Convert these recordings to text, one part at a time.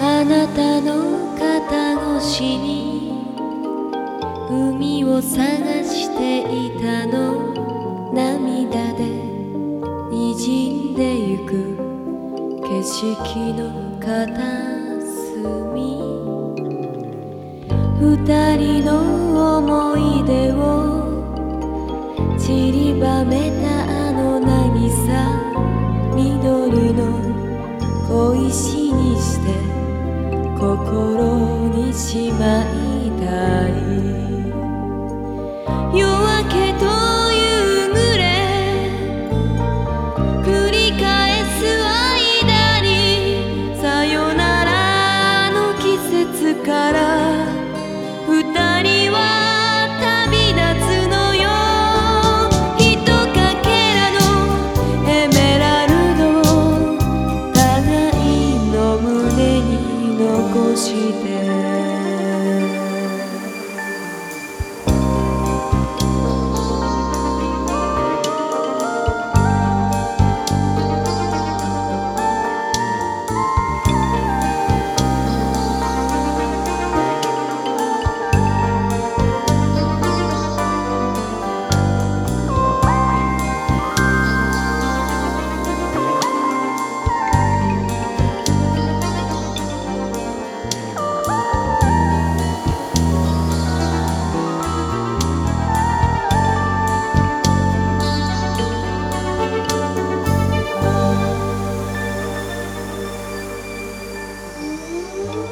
あなたの肩越しに海を探していたの涙で滲んでゆく景色の片み。二人の思い出を散りばめたあの渚緑の小石にして心にしまいたい。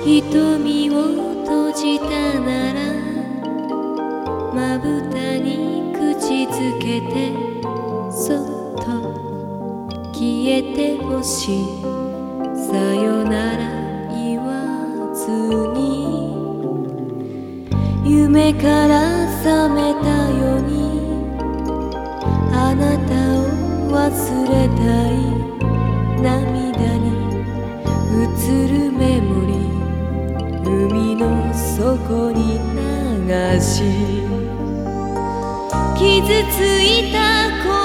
瞳を閉じたならまぶたに口づけてそっと消えてほしい。さよなら言わずに。夢から覚めたようにあなたを忘れたい。涙そこに流し傷ついた恋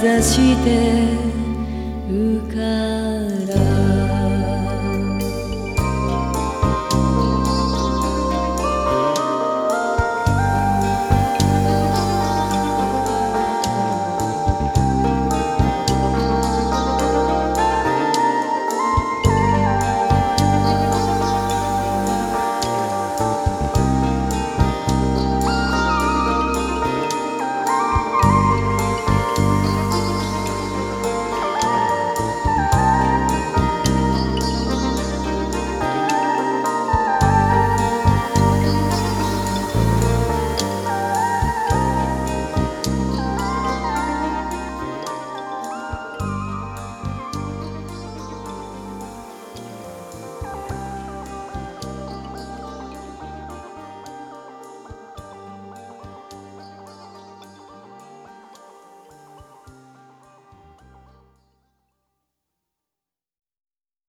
ざして浮かぶ